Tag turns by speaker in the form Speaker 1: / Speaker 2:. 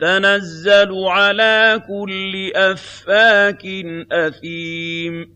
Speaker 1: تَنَزَّلُ عَلَىٰ كُلِّ أَفَّاكٍ أَثِيمٍ.